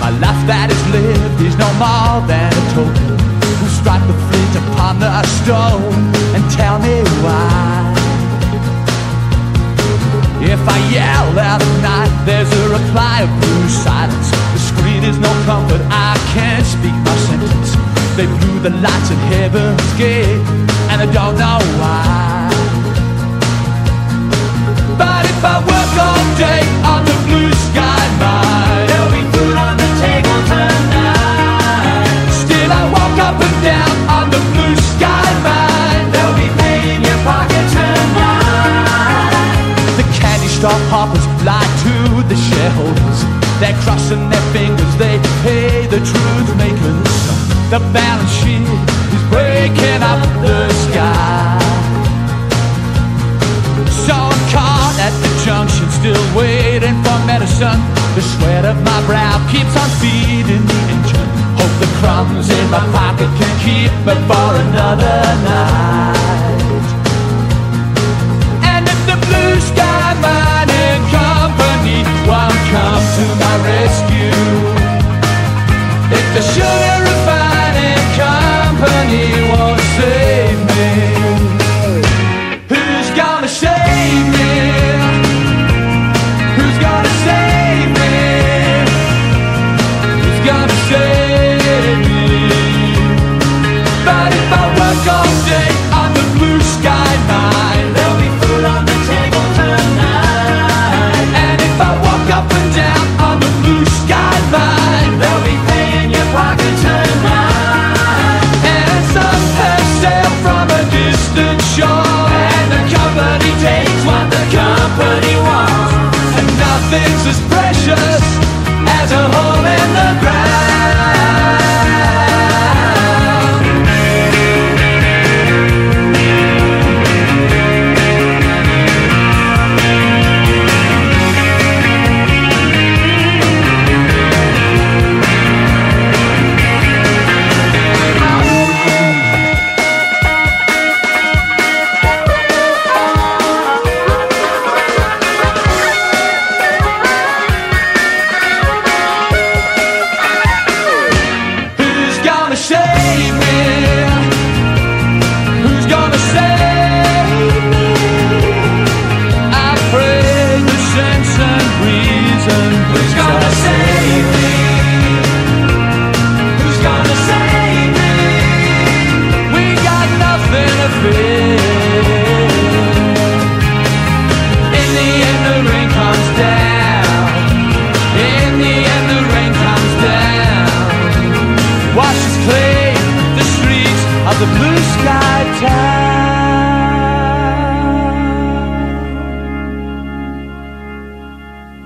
My life that is lived is no more than a token. Who strike the flint upon the stone? And tell me why. If I yell out at night There's a reply of blue silence. The screen is no comfort I can't speak my sentence. They blew the lights at heaven's gate And I don't know why. Store hoppers lie to the shareholders. They're crossing their fingers, they pay the truth makers. The balance sheet is breaking up the sky. So I'm caught at the junction, still waiting for medicine. The sweat of my brow keeps on feeding the engine. Hope the crumbs in my pocket can keep me for another night. If blue sky town.